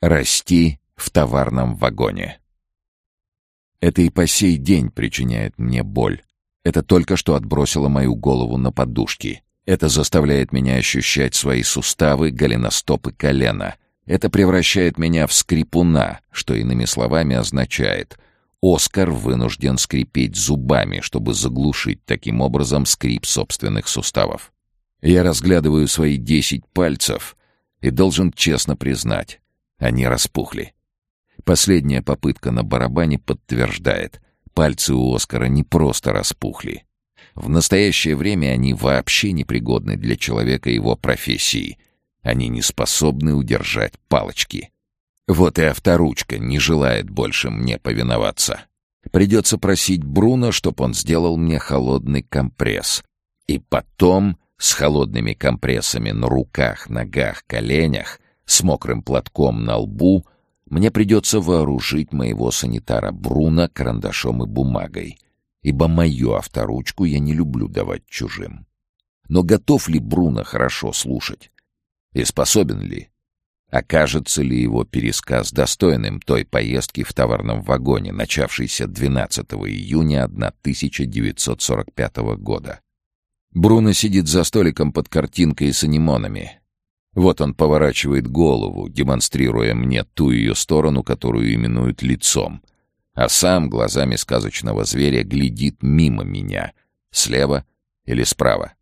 Расти в товарном вагоне. Это и по сей день причиняет мне боль. Это только что отбросило мою голову на подушки. Это заставляет меня ощущать свои суставы, голеностопы, колено. Это превращает меня в скрипуна, что иными словами означает «Оскар вынужден скрипеть зубами, чтобы заглушить таким образом скрип собственных суставов». Я разглядываю свои десять пальцев и должен честно признать, они распухли. Последняя попытка на барабане подтверждает, пальцы у Оскара не просто распухли. В настоящее время они вообще непригодны для человека его профессии. Они не способны удержать палочки. Вот и авторучка не желает больше мне повиноваться. Придется просить Бруно, чтобы он сделал мне холодный компресс. И потом с холодными компрессами на руках, ногах, коленях, с мокрым платком на лбу, мне придется вооружить моего санитара Бруна карандашом и бумагой, ибо мою авторучку я не люблю давать чужим. Но готов ли Бруно хорошо слушать? И способен ли? Окажется ли его пересказ достойным той поездки в товарном вагоне, начавшейся 12 июня 1945 года? Бруно сидит за столиком под картинкой с анимонами. Вот он поворачивает голову, демонстрируя мне ту ее сторону, которую именуют лицом, а сам глазами сказочного зверя глядит мимо меня, слева или справа.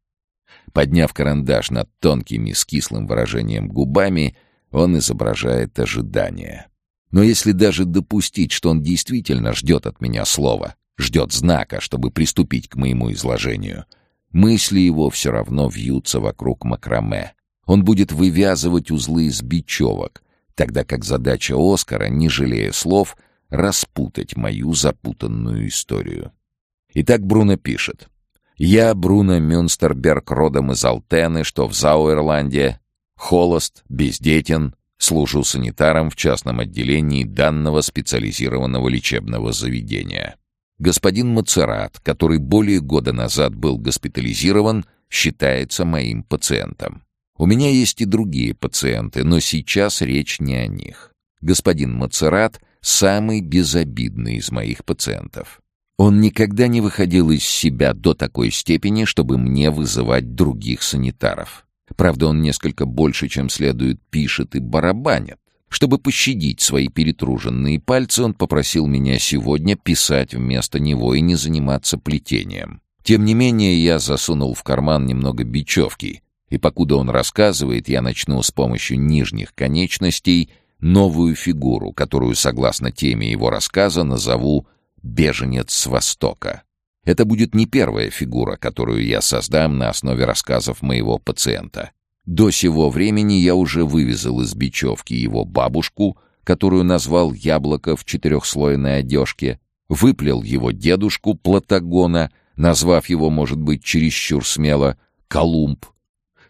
Подняв карандаш над тонкими с кислым выражением губами, он изображает ожидание. Но если даже допустить, что он действительно ждет от меня слова, ждет знака, чтобы приступить к моему изложению — Мысли его все равно вьются вокруг макраме. Он будет вывязывать узлы из бечевок, тогда как задача Оскара, не жалея слов, распутать мою запутанную историю. Итак, Бруно пишет. «Я, Бруно Мюнстерберг, родом из Алтены, что в Зауэрланде, холост, бездетен, служу санитаром в частном отделении данного специализированного лечебного заведения. Господин Мацерат, который более года назад был госпитализирован, считается моим пациентом. У меня есть и другие пациенты, но сейчас речь не о них. Господин Мацерат — самый безобидный из моих пациентов. Он никогда не выходил из себя до такой степени, чтобы мне вызывать других санитаров. Правда, он несколько больше, чем следует, пишет и барабанит. Чтобы пощадить свои перетруженные пальцы, он попросил меня сегодня писать вместо него и не заниматься плетением. Тем не менее, я засунул в карман немного бечевки, и покуда он рассказывает, я начну с помощью нижних конечностей новую фигуру, которую, согласно теме его рассказа, назову «беженец с Востока». Это будет не первая фигура, которую я создам на основе рассказов моего пациента. До сего времени я уже вывезал из бечевки его бабушку, которую назвал «Яблоко в четырехслойной одежке», выплел его дедушку Платагона, назвав его, может быть, чересчур смело, «Колумб».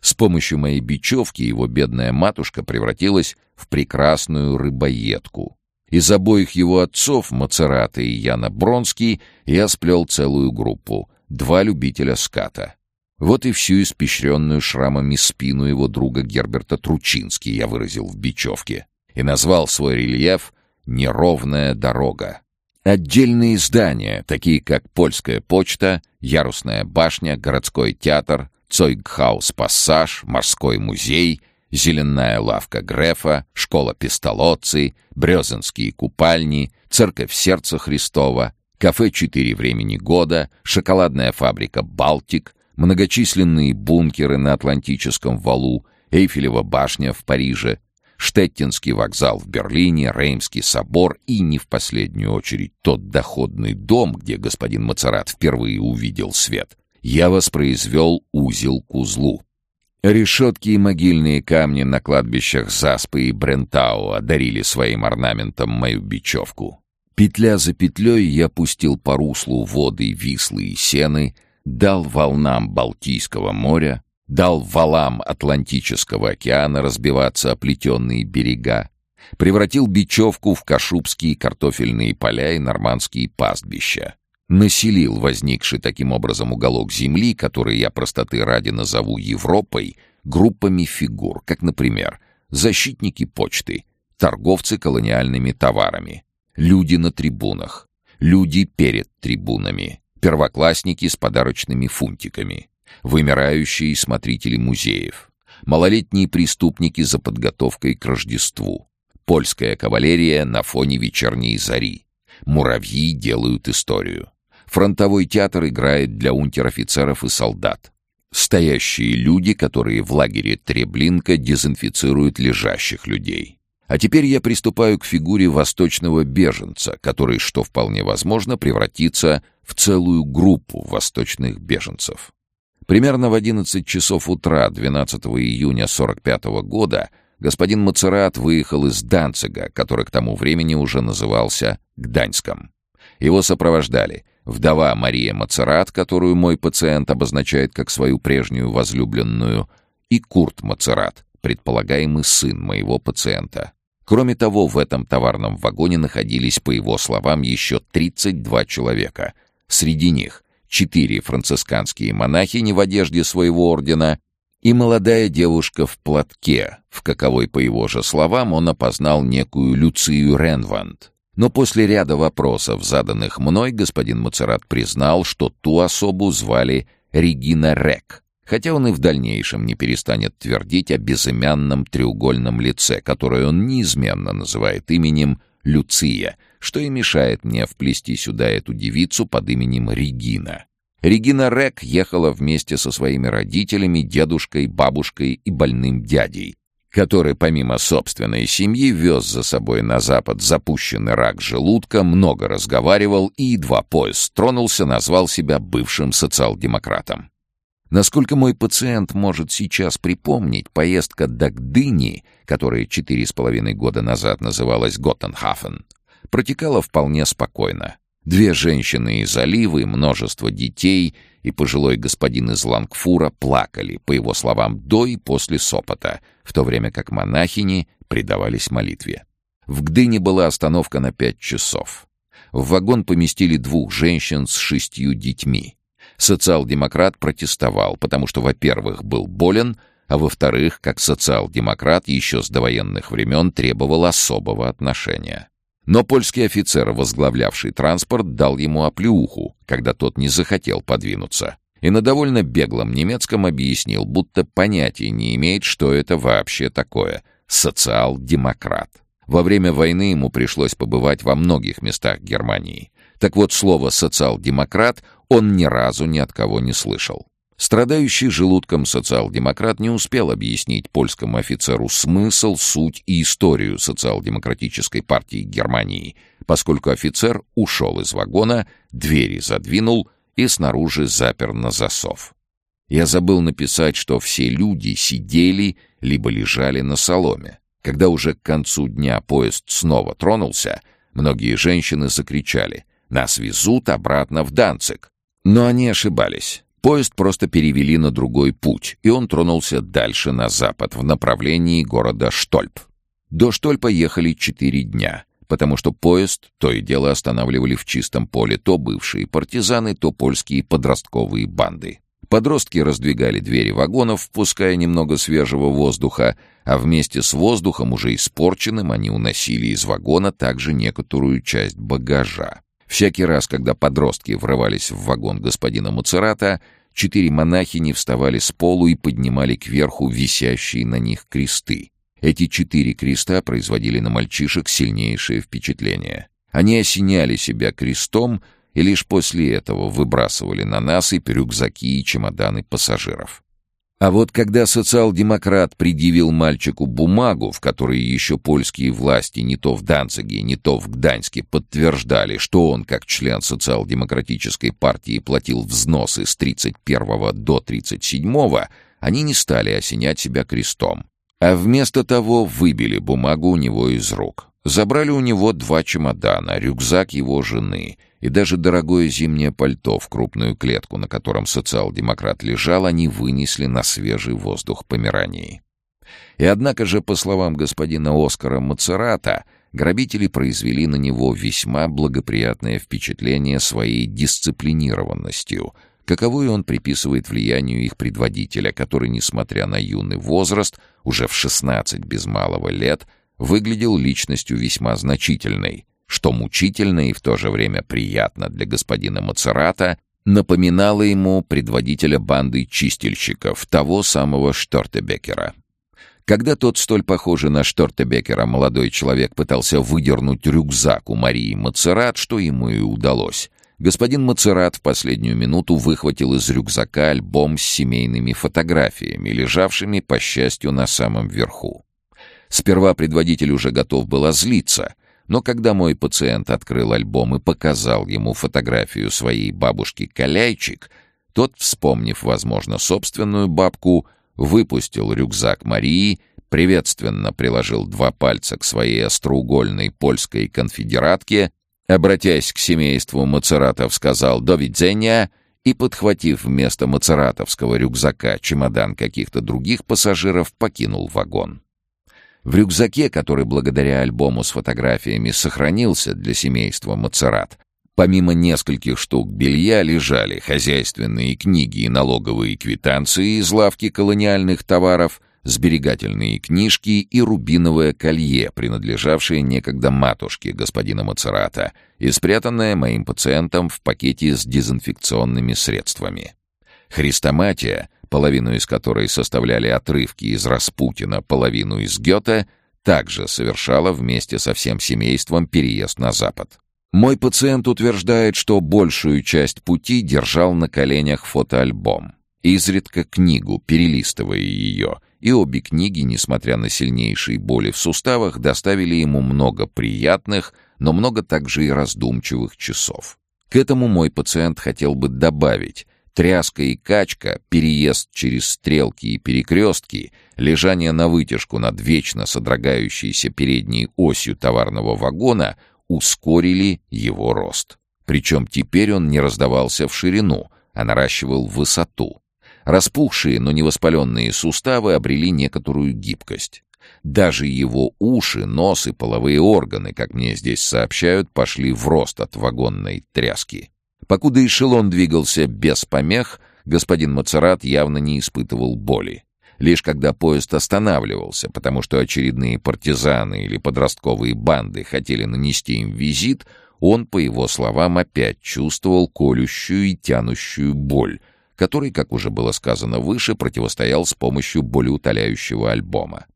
С помощью моей бечевки его бедная матушка превратилась в прекрасную рыбоедку. Из обоих его отцов, Мацерата и Яна Бронский, я сплел целую группу, два любителя ската. Вот и всю испещренную шрамами спину его друга Герберта Тручински я выразил в бечевке и назвал свой рельеф «Неровная дорога». Отдельные здания, такие как Польская почта, Ярусная башня, Городской театр, Цойгхаус-пассаж, Морской музей, Зеленая лавка Грефа, Школа Пестолоцци, Брезенские купальни, Церковь Сердца Христова, Кафе «Четыре времени года», Шоколадная фабрика «Балтик», многочисленные бункеры на Атлантическом валу, Эйфелева башня в Париже, Штеттинский вокзал в Берлине, Реймский собор и, не в последнюю очередь, тот доходный дом, где господин Мацарат впервые увидел свет, я воспроизвел узел к узлу. Решетки и могильные камни на кладбищах Заспы и Брентау одарили своим орнаментом мою бечевку. Петля за петлей я пустил по руслу воды Вислы и Сены — дал волнам Балтийского моря, дал валам Атлантического океана разбиваться о плетенные берега, превратил бечевку в кашубские картофельные поля и нормандские пастбища, населил возникший таким образом уголок земли, который я простоты ради назову Европой, группами фигур, как, например, защитники почты, торговцы колониальными товарами, люди на трибунах, люди перед трибунами, первоклассники с подарочными фунтиками, вымирающие смотрители музеев, малолетние преступники за подготовкой к Рождеству, польская кавалерия на фоне вечерней зари, муравьи делают историю, фронтовой театр играет для унтер-офицеров и солдат, стоящие люди, которые в лагере Треблинка дезинфицируют лежащих людей. А теперь я приступаю к фигуре восточного беженца, который, что вполне возможно, превратится в целую группу восточных беженцев. Примерно в 11 часов утра 12 июня 45 года господин Мацерат выехал из Данцига, который к тому времени уже назывался Гданьском. Его сопровождали вдова Мария Мацерат, которую мой пациент обозначает как свою прежнюю возлюбленную, и Курт Мацерат, предполагаемый сын моего пациента. Кроме того, в этом товарном вагоне находились, по его словам, еще 32 человека. Среди них четыре францисканские монахини в одежде своего ордена и молодая девушка в платке, в каковой, по его же словам, он опознал некую Люцию Ренванд. Но после ряда вопросов, заданных мной, господин Мацерат признал, что ту особу звали Регина Рек, хотя он и в дальнейшем не перестанет твердить о безымянном треугольном лице, которое он неизменно называет именем Люция, что и мешает мне вплести сюда эту девицу под именем Регина. Регина Рек ехала вместе со своими родителями, дедушкой, бабушкой и больным дядей, который помимо собственной семьи вез за собой на запад запущенный рак желудка, много разговаривал и, едва поезд тронулся, назвал себя бывшим социал-демократом. Насколько мой пациент может сейчас припомнить, поездка до Гдыни, которая четыре с половиной года назад называлась Готтенхафен, протекала вполне спокойно. Две женщины из Оливы, множество детей и пожилой господин из Лангфура плакали, по его словам, до и после сопота, в то время как монахини предавались молитве. В Гдыне была остановка на пять часов. В вагон поместили двух женщин с шестью детьми. Социал-демократ протестовал, потому что, во-первых, был болен, а во-вторых, как социал-демократ еще с довоенных времен требовал особого отношения. Но польский офицер, возглавлявший транспорт, дал ему оплеуху, когда тот не захотел подвинуться, и на довольно беглом немецком объяснил, будто понятия не имеет, что это вообще такое — социал-демократ. Во время войны ему пришлось побывать во многих местах Германии. Так вот, слово «социал-демократ» он ни разу ни от кого не слышал. Страдающий желудком социал-демократ не успел объяснить польскому офицеру смысл, суть и историю социал-демократической партии Германии, поскольку офицер ушел из вагона, двери задвинул и снаружи запер на засов. Я забыл написать, что все люди сидели либо лежали на соломе. Когда уже к концу дня поезд снова тронулся, многие женщины закричали «Нас везут обратно в Данцик!» Но они ошибались. Поезд просто перевели на другой путь, и он тронулся дальше на запад, в направлении города Штольп. До Штольпа ехали четыре дня, потому что поезд то и дело останавливали в чистом поле то бывшие партизаны, то польские подростковые банды. Подростки раздвигали двери вагонов, впуская немного свежего воздуха, а вместе с воздухом, уже испорченным, они уносили из вагона также некоторую часть багажа. Всякий раз, когда подростки врывались в вагон господина Муцерата, четыре монахини вставали с полу и поднимали кверху висящие на них кресты. Эти четыре креста производили на мальчишек сильнейшее впечатление. Они осеняли себя крестом и лишь после этого выбрасывали на насыпь рюкзаки и чемоданы пассажиров. А вот когда социал-демократ предъявил мальчику бумагу, в которой еще польские власти не то в Данциге, не то в Гданьске подтверждали, что он, как член социал-демократической партии, платил взносы с 31 до 37, они не стали осенять себя крестом, а вместо того выбили бумагу у него из рук. Забрали у него два чемодана, рюкзак его жены и даже дорогое зимнее пальто в крупную клетку, на котором социал-демократ лежал, они вынесли на свежий воздух Померании. И однако же, по словам господина Оскара Мацерата, грабители произвели на него весьма благоприятное впечатление своей дисциплинированностью, каковую он приписывает влиянию их предводителя, который, несмотря на юный возраст, уже в 16 без малого лет, выглядел личностью весьма значительной, что мучительно и в то же время приятно для господина Мацерата, напоминало ему предводителя банды чистильщиков, того самого Штортебекера. Когда тот столь похожий на Штортебекера молодой человек пытался выдернуть рюкзак у Марии Мацерат, что ему и удалось, господин Мацерат в последнюю минуту выхватил из рюкзака альбом с семейными фотографиями, лежавшими, по счастью, на самом верху. Сперва предводитель уже готов был озлиться, но когда мой пациент открыл альбом и показал ему фотографию своей бабушки Каляйчик, тот, вспомнив, возможно, собственную бабку, выпустил рюкзак Марии, приветственно приложил два пальца к своей остроугольной польской конфедератке, обратясь к семейству Мацератов, сказал «До видения!» и, подхватив вместо мацератовского рюкзака чемодан каких-то других пассажиров, покинул вагон. В рюкзаке, который благодаря альбому с фотографиями сохранился для семейства Мацерат, Помимо нескольких штук белья лежали хозяйственные книги и налоговые квитанции из лавки колониальных товаров, сберегательные книжки и рубиновое колье, принадлежавшее некогда матушке господина Мацерата и спрятанное моим пациентом в пакете с дезинфекционными средствами. Христоматия, половину из которой составляли отрывки из Распутина, половину из Гёте, также совершала вместе со всем семейством переезд на Запад. Мой пациент утверждает, что большую часть пути держал на коленях фотоальбом, изредка книгу, перелистывая ее, и обе книги, несмотря на сильнейшие боли в суставах, доставили ему много приятных, но много также и раздумчивых часов. К этому мой пациент хотел бы добавить тряска и качка, переезд через стрелки и перекрестки, лежание на вытяжку над вечно содрогающейся передней осью товарного вагона ускорили его рост. Причем теперь он не раздавался в ширину, а наращивал высоту. Распухшие, но не воспаленные суставы обрели некоторую гибкость. Даже его уши, нос и половые органы, как мне здесь сообщают, пошли в рост от вагонной тряски. Покуда эшелон двигался без помех, господин Мацерат явно не испытывал боли лишь когда поезд останавливался, потому что очередные партизаны или подростковые банды хотели нанести им визит, он, по его словам, опять чувствовал колющую и тянущую боль, которой, как уже было сказано выше, противостоял с помощью болеутоляющего альбома.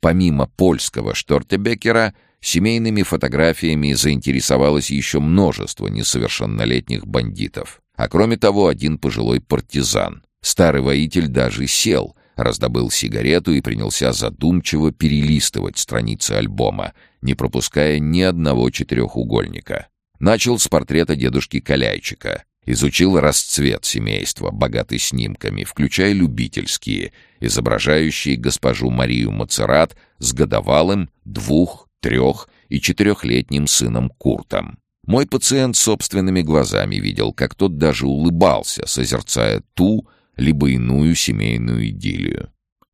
Помимо польского Штортебекера, семейными фотографиями заинтересовалось еще множество несовершеннолетних бандитов. А кроме того, один пожилой партизан. Старый воитель даже сел — раздобыл сигарету и принялся задумчиво перелистывать страницы альбома, не пропуская ни одного четырехугольника. Начал с портрета дедушки Каляйчика. Изучил расцвет семейства, богатый снимками, включая любительские, изображающие госпожу Марию Мацерат с годовалым, двух, трех и четырехлетним сыном Куртом. Мой пациент собственными глазами видел, как тот даже улыбался, созерцая ту, либо иную семейную идиллию.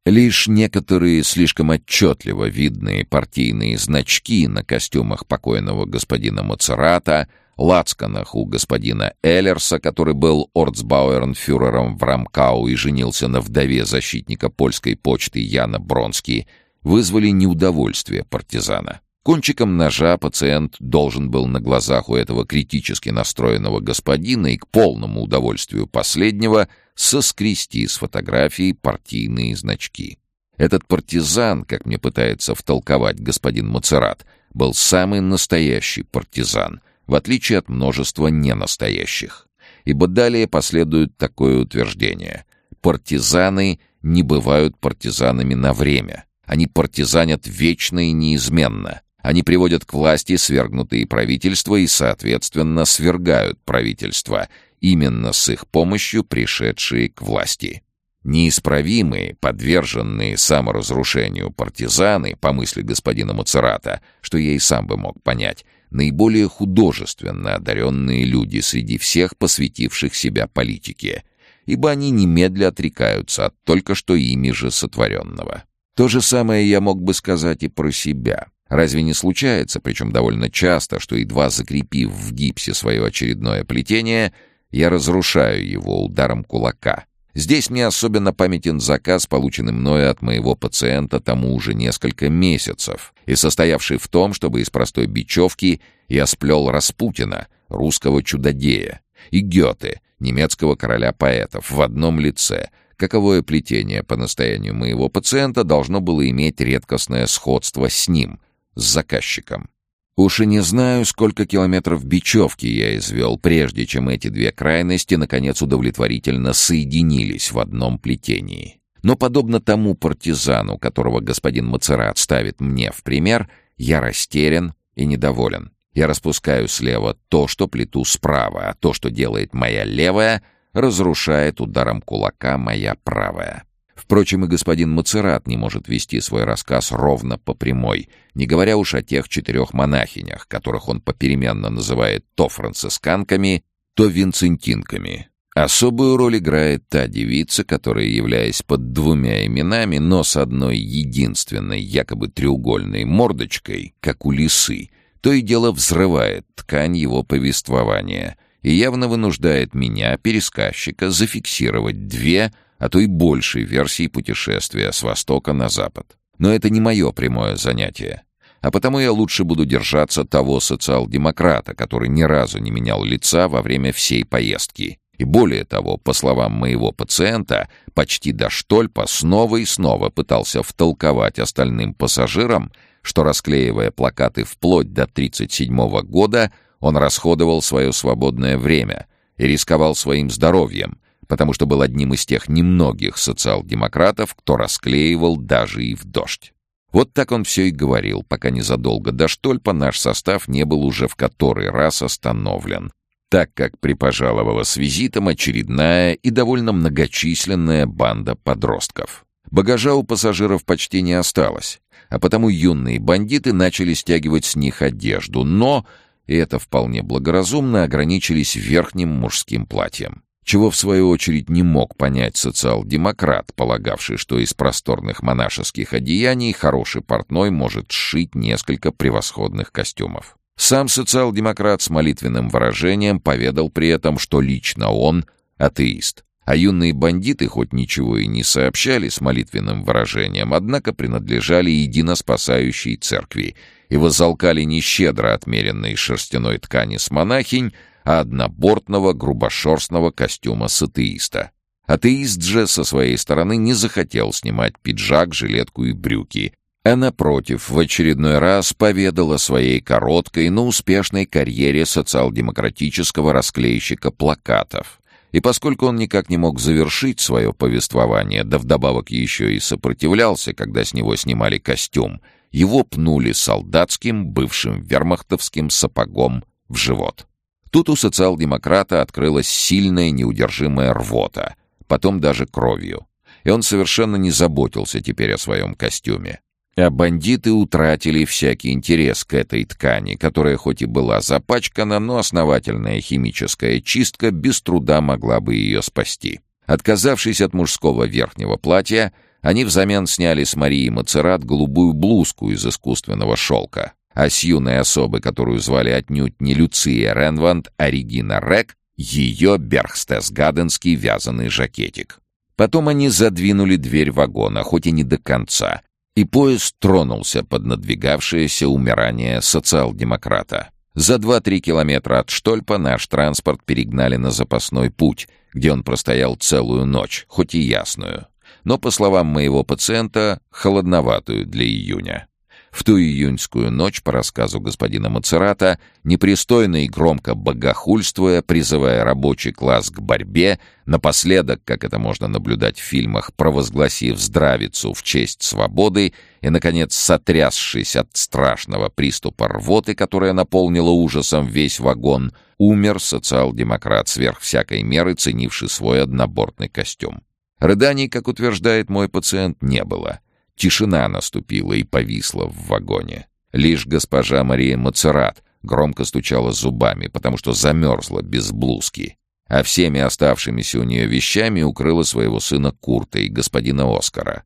Лишь некоторые слишком отчетливо видные партийные значки на костюмах покойного господина Мацерата, лацканах у господина Эллерса, который был орцбауэрнфюрером в Рамкау и женился на вдове защитника польской почты Яна Бронски, вызвали неудовольствие партизана. Кончиком ножа пациент должен был на глазах у этого критически настроенного господина и к полному удовольствию последнего соскрести с фотографии партийные значки. Этот партизан, как мне пытается втолковать господин Мацерат, был самый настоящий партизан, в отличие от множества ненастоящих. Ибо далее последует такое утверждение. Партизаны не бывают партизанами на время. Они партизанят вечно и неизменно. Они приводят к власти свергнутые правительства и, соответственно, свергают правительства, именно с их помощью пришедшие к власти. Неисправимые, подверженные саморазрушению партизаны, по мысли господина Мацерата, что я и сам бы мог понять, наиболее художественно одаренные люди среди всех посвятивших себя политике, ибо они немедля отрекаются от только что ими же сотворенного. То же самое я мог бы сказать и про себя. Разве не случается, причем довольно часто, что, едва закрепив в гипсе свое очередное плетение, я разрушаю его ударом кулака? Здесь мне особенно памятен заказ, полученный мною от моего пациента тому уже несколько месяцев, и состоявший в том, чтобы из простой бечевки я сплел Распутина, русского чудодея, и Гёте, немецкого короля поэтов, в одном лице, каковое плетение по настоянию моего пациента должно было иметь редкостное сходство с ним, с заказчиком. Уж и не знаю, сколько километров бечевки я извел, прежде чем эти две крайности, наконец, удовлетворительно соединились в одном плетении. Но, подобно тому партизану, которого господин Мацерат ставит мне в пример, я растерян и недоволен. Я распускаю слева то, что плету справа, а то, что делает моя левая, разрушает ударом кулака моя правая. Впрочем, и господин Мацерат не может вести свой рассказ ровно по прямой, не говоря уж о тех четырех монахинях, которых он попеременно называет то францисканками, то винцентинками. Особую роль играет та девица, которая, являясь под двумя именами, но с одной единственной, якобы треугольной мордочкой, как у лисы, то и дело взрывает ткань его повествования и явно вынуждает меня, пересказчика, зафиксировать две а то и большей версии путешествия с востока на запад. Но это не мое прямое занятие. А потому я лучше буду держаться того социал-демократа, который ни разу не менял лица во время всей поездки. И более того, по словам моего пациента, почти до штольпа снова и снова пытался втолковать остальным пассажирам, что, расклеивая плакаты вплоть до 1937 года, он расходовал свое свободное время и рисковал своим здоровьем, потому что был одним из тех немногих социал-демократов, кто расклеивал даже и в дождь. Вот так он все и говорил, пока незадолго до Штольпа наш состав не был уже в который раз остановлен, так как припожаловала с визитом очередная и довольно многочисленная банда подростков. Багажа у пассажиров почти не осталось, а потому юные бандиты начали стягивать с них одежду, но, и это вполне благоразумно, ограничились верхним мужским платьем чего в свою очередь не мог понять социал-демократ, полагавший, что из просторных монашеских одеяний хороший портной может сшить несколько превосходных костюмов. Сам социал-демократ с молитвенным выражением поведал при этом, что лично он атеист. А юные бандиты хоть ничего и не сообщали с молитвенным выражением, однако принадлежали единоспасающей церкви и возалкали нещедро отмеренной шерстяной ткани с монахинь, а однобортного грубошерстного костюма с атеиста. Атеист же со своей стороны не захотел снимать пиджак, жилетку и брюки, а напротив, в очередной раз поведал о своей короткой, но успешной карьере социал-демократического расклейщика плакатов. И поскольку он никак не мог завершить свое повествование, да вдобавок еще и сопротивлялся, когда с него снимали костюм, его пнули солдатским, бывшим вермахтовским сапогом в живот. Тут у социал-демократа открылась сильная неудержимая рвота, потом даже кровью. И он совершенно не заботился теперь о своем костюме. А бандиты утратили всякий интерес к этой ткани, которая хоть и была запачкана, но основательная химическая чистка без труда могла бы ее спасти. Отказавшись от мужского верхнего платья, они взамен сняли с Марии Мацерат голубую блузку из искусственного шелка а с юной особы, которую звали отнюдь не Люция Ренванд, а Регина Рек, ее Берхстес-Гаденский вязаный жакетик. Потом они задвинули дверь вагона, хоть и не до конца, и поезд тронулся под надвигавшееся умирание социал-демократа. За 2-3 километра от Штольпа наш транспорт перегнали на запасной путь, где он простоял целую ночь, хоть и ясную. Но, по словам моего пациента, холодноватую для июня. В ту июньскую ночь, по рассказу господина Мацерата, непристойно и громко богохульствуя, призывая рабочий класс к борьбе, напоследок, как это можно наблюдать в фильмах, провозгласив здравицу в честь свободы и, наконец, сотрясшись от страшного приступа рвоты, которая наполнила ужасом весь вагон, умер социал-демократ сверх всякой меры, ценивший свой однобортный костюм. Рыданий, как утверждает мой пациент, не было — Тишина наступила и повисла в вагоне. Лишь госпожа Мария Мацерат громко стучала зубами, потому что замерзла без блузки, а всеми оставшимися у нее вещами укрыла своего сына Курта и господина Оскара.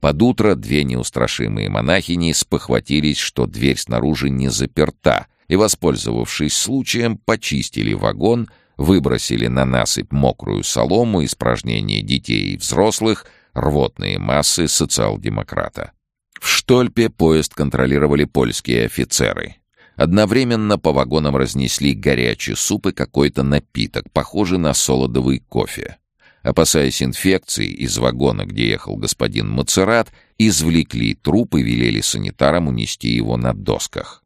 Под утро две неустрашимые монахини спохватились, что дверь снаружи не заперта, и, воспользовавшись случаем, почистили вагон, выбросили на насыпь мокрую солому, испражнения детей и взрослых, рвотные массы социал-демократа. В Штольпе поезд контролировали польские офицеры. Одновременно по вагонам разнесли горячий суп и какой-то напиток, похожий на солодовый кофе. Опасаясь инфекции, из вагона, где ехал господин Мацерат, извлекли труп и велели санитарам унести его на досках.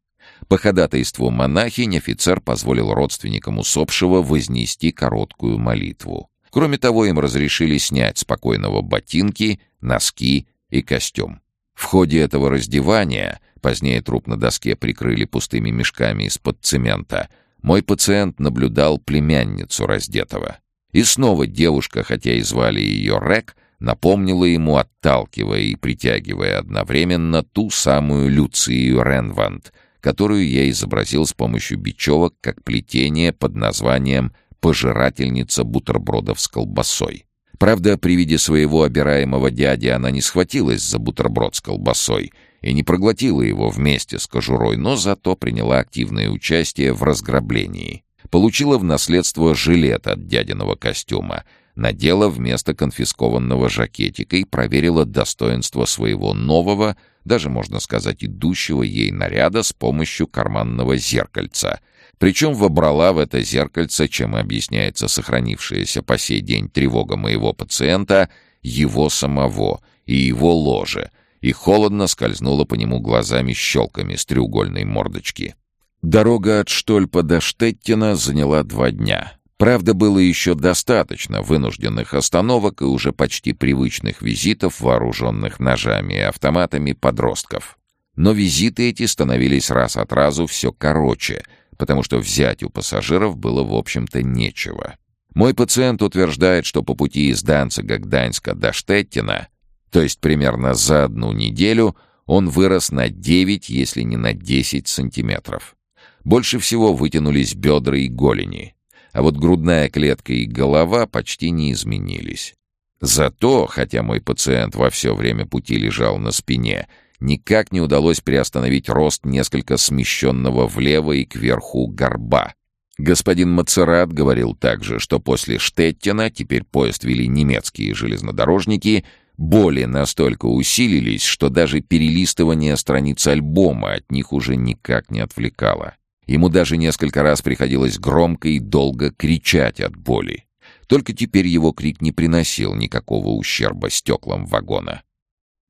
По ходатайству монахинь офицер позволил родственникам усопшего вознести короткую молитву. Кроме того, им разрешили снять спокойного ботинки, носки и костюм. В ходе этого раздевания, позднее труп на доске прикрыли пустыми мешками из-под цемента, мой пациент наблюдал племянницу раздетого. И снова девушка, хотя и звали ее Рек, напомнила ему, отталкивая и притягивая одновременно ту самую Люцию Ренванд, которую я изобразил с помощью бечевок как плетение под названием «пожирательница бутербродов с колбасой». Правда, при виде своего обираемого дяди она не схватилась за бутерброд с колбасой и не проглотила его вместе с кожурой, но зато приняла активное участие в разграблении. Получила в наследство жилет от дядиного костюма, надела вместо конфискованного жакетика и проверила достоинство своего нового, даже, можно сказать, идущего ей наряда с помощью карманного зеркальца. Причем вобрала в это зеркальце, чем объясняется сохранившаяся по сей день тревога моего пациента, его самого и его ложе, и холодно скользнула по нему глазами-щелками с треугольной мордочки. Дорога от Штольпа до Штеттина заняла два дня. Правда, было еще достаточно вынужденных остановок и уже почти привычных визитов, вооруженных ножами и автоматами подростков. Но визиты эти становились раз от разу все короче, потому что взять у пассажиров было, в общем-то, нечего. Мой пациент утверждает, что по пути из Данцига к Даньска до Штеттина, то есть примерно за одну неделю, он вырос на 9, если не на 10 сантиметров. Больше всего вытянулись бедра и голени — а вот грудная клетка и голова почти не изменились. Зато, хотя мой пациент во все время пути лежал на спине, никак не удалось приостановить рост несколько смещенного влево и кверху горба. Господин Мацерат говорил также, что после Штеттина, теперь поезд вели немецкие железнодорожники, боли настолько усилились, что даже перелистывание страниц альбома от них уже никак не отвлекало. Ему даже несколько раз приходилось громко и долго кричать от боли. Только теперь его крик не приносил никакого ущерба стеклам вагона.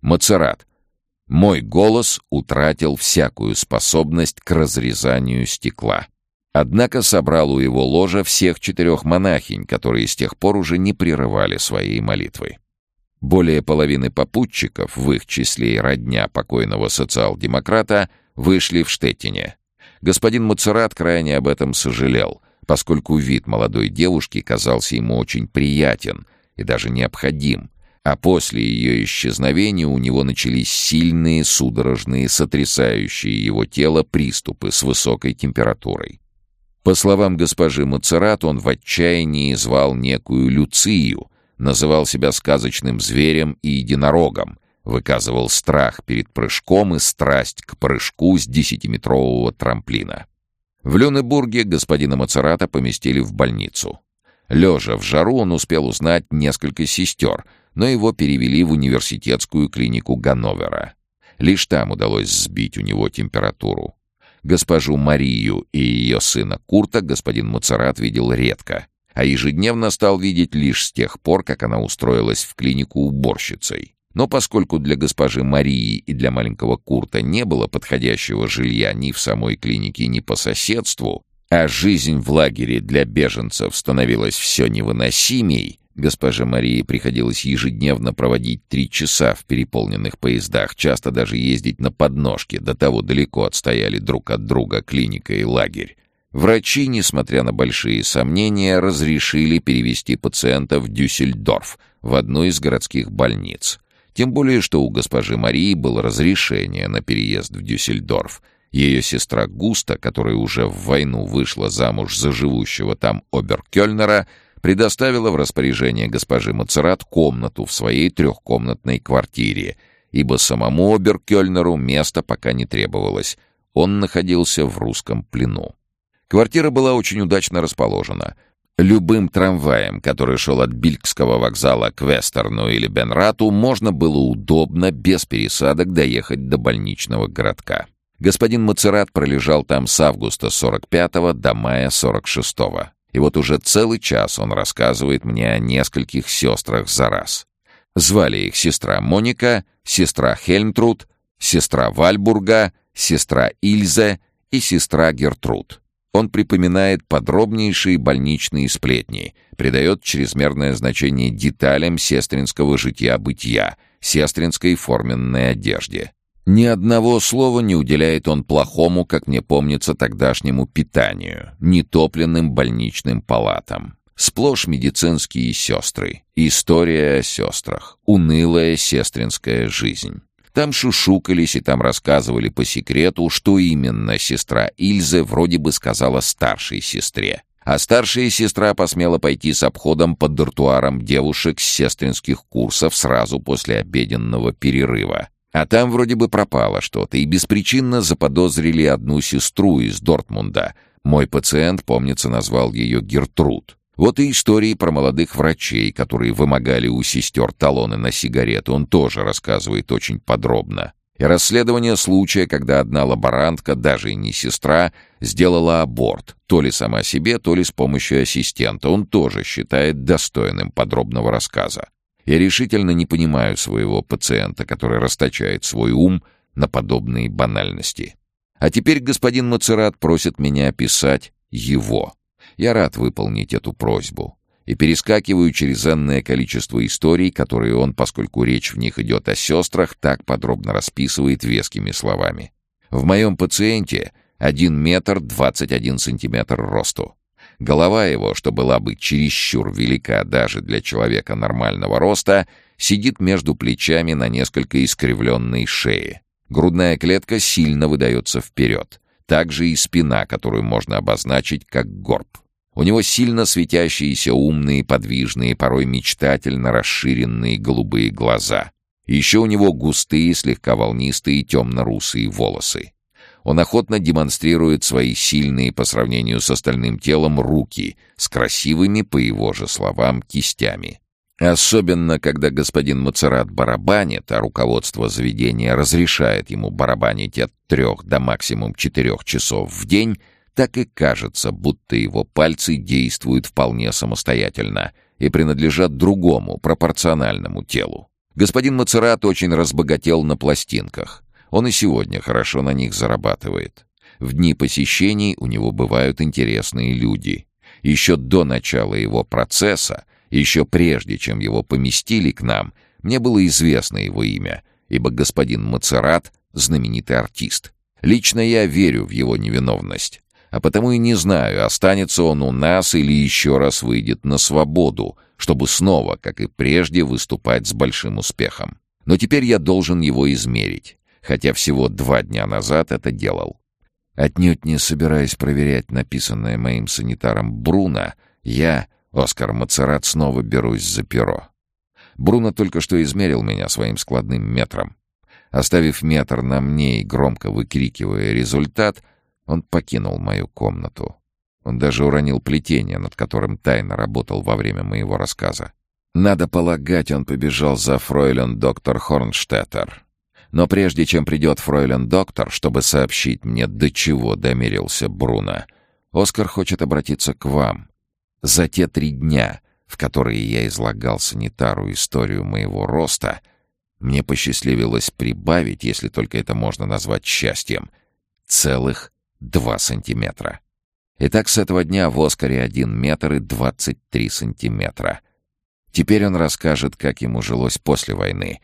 Мацерат. Мой голос утратил всякую способность к разрезанию стекла. Однако собрал у его ложа всех четырех монахинь, которые с тех пор уже не прерывали своей молитвы. Более половины попутчиков, в их числе и родня покойного социал-демократа, вышли в Штеттине. Господин Мацерат крайне об этом сожалел, поскольку вид молодой девушки казался ему очень приятен и даже необходим, а после ее исчезновения у него начались сильные, судорожные, сотрясающие его тело приступы с высокой температурой. По словам госпожи Мацерат, он в отчаянии звал некую Люцию, называл себя сказочным зверем и единорогом, выказывал страх перед прыжком и страсть к прыжку с десятиметрового трамплина. В Люнебурге господина Мацерата поместили в больницу. Лежа в жару он успел узнать несколько сестер, но его перевели в университетскую клинику Ганновера. Лишь там удалось сбить у него температуру. Госпожу Марию и ее сына Курта господин Мацерат видел редко, а ежедневно стал видеть лишь с тех пор, как она устроилась в клинику уборщицей. Но поскольку для госпожи Марии и для маленького Курта не было подходящего жилья ни в самой клинике, ни по соседству, а жизнь в лагере для беженцев становилась все невыносимей, госпоже Марии приходилось ежедневно проводить три часа в переполненных поездах, часто даже ездить на подножке, до того далеко отстояли друг от друга клиника и лагерь. Врачи, несмотря на большие сомнения, разрешили перевести пациента в Дюссельдорф, в одну из городских больниц — тем более, что у госпожи Марии было разрешение на переезд в Дюссельдорф. Ее сестра Густа, которая уже в войну вышла замуж за живущего там оберкёльнера, предоставила в распоряжение госпожи Мацерат комнату в своей трехкомнатной квартире, ибо самому оберкёльнеру места пока не требовалось. Он находился в русском плену. Квартира была очень удачно расположена — Любым трамваем, который шел от Билькского вокзала к Вестерну или Бенрату, можно было удобно, без пересадок, доехать до больничного городка. Господин Мацерат пролежал там с августа 45-го до мая 46-го. И вот уже целый час он рассказывает мне о нескольких сестрах за раз. Звали их сестра Моника, сестра Хельмтруд, сестра Вальбурга, сестра Ильзе и сестра Гертруд. Он припоминает подробнейшие больничные сплетни, придает чрезмерное значение деталям сестринского жития-бытия, сестринской форменной одежде. Ни одного слова не уделяет он плохому, как мне помнится, тогдашнему питанию, нетопленным больничным палатам. Сплошь медицинские сестры, история о сестрах, унылая сестринская жизнь. Там шушукались и там рассказывали по секрету, что именно сестра Ильзе вроде бы сказала старшей сестре. А старшая сестра посмела пойти с обходом под дартуаром девушек с сестринских курсов сразу после обеденного перерыва. А там вроде бы пропало что-то, и беспричинно заподозрили одну сестру из Дортмунда. Мой пациент, помнится, назвал ее Гертруд. Вот и истории про молодых врачей, которые вымогали у сестер талоны на сигареты, он тоже рассказывает очень подробно. И расследование случая, когда одна лаборантка, даже и не сестра, сделала аборт, то ли сама себе, то ли с помощью ассистента, он тоже считает достойным подробного рассказа. Я решительно не понимаю своего пациента, который расточает свой ум на подобные банальности. А теперь господин Мацерат просит меня описать его. Я рад выполнить эту просьбу и перескакиваю через энное количество историй, которые он, поскольку речь в них идет о сестрах, так подробно расписывает вескими словами. В моем пациенте 1 метр 21 сантиметр росту. Голова его, что была бы чересчур велика даже для человека нормального роста, сидит между плечами на несколько искривленной шее. Грудная клетка сильно выдается вперед. Также и спина, которую можно обозначить как горб. У него сильно светящиеся умные, подвижные, порой мечтательно расширенные голубые глаза. Еще у него густые, слегка волнистые, темно-русые волосы. Он охотно демонстрирует свои сильные по сравнению с остальным телом руки с красивыми, по его же словам, кистями. Особенно, когда господин Мацерат барабанит, а руководство заведения разрешает ему барабанить от трех до максимум четырех часов в день, так и кажется, будто его пальцы действуют вполне самостоятельно и принадлежат другому, пропорциональному телу. Господин Мацерат очень разбогател на пластинках. Он и сегодня хорошо на них зарабатывает. В дни посещений у него бывают интересные люди. Еще до начала его процесса, еще прежде, чем его поместили к нам, мне было известно его имя, ибо господин Мацерат — знаменитый артист. Лично я верю в его невиновность а потому и не знаю, останется он у нас или еще раз выйдет на свободу, чтобы снова, как и прежде, выступать с большим успехом. Но теперь я должен его измерить, хотя всего два дня назад это делал. Отнюдь не собираясь проверять написанное моим санитаром Бруно, я, Оскар Мацерат, снова берусь за перо. Бруно только что измерил меня своим складным метром. Оставив метр на мне и громко выкрикивая результат — он покинул мою комнату. Он даже уронил плетение, над которым тайно работал во время моего рассказа. Надо полагать, он побежал за фройлен доктор Хорнштеттер. Но прежде чем придет фройлен доктор, чтобы сообщить мне, до чего домерился Бруно, Оскар хочет обратиться к вам. За те три дня, в которые я излагал санитару историю моего роста, мне посчастливилось прибавить, если только это можно назвать счастьем, целых 2 сантиметра. Итак, с этого дня в Оскаре 1 метр и 23 сантиметра. Теперь он расскажет, как ему жилось после войны,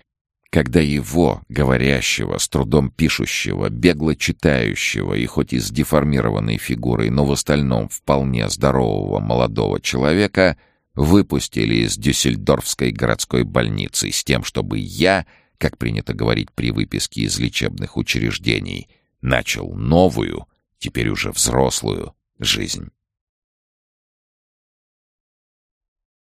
когда его, говорящего, с трудом пишущего, бегло читающего и хоть и с деформированной фигурой, но в остальном вполне здорового молодого человека выпустили из Дюссельдорфской городской больницы с тем, чтобы я, как принято говорить при выписке из лечебных учреждений, начал новую, теперь уже взрослую, жизнь.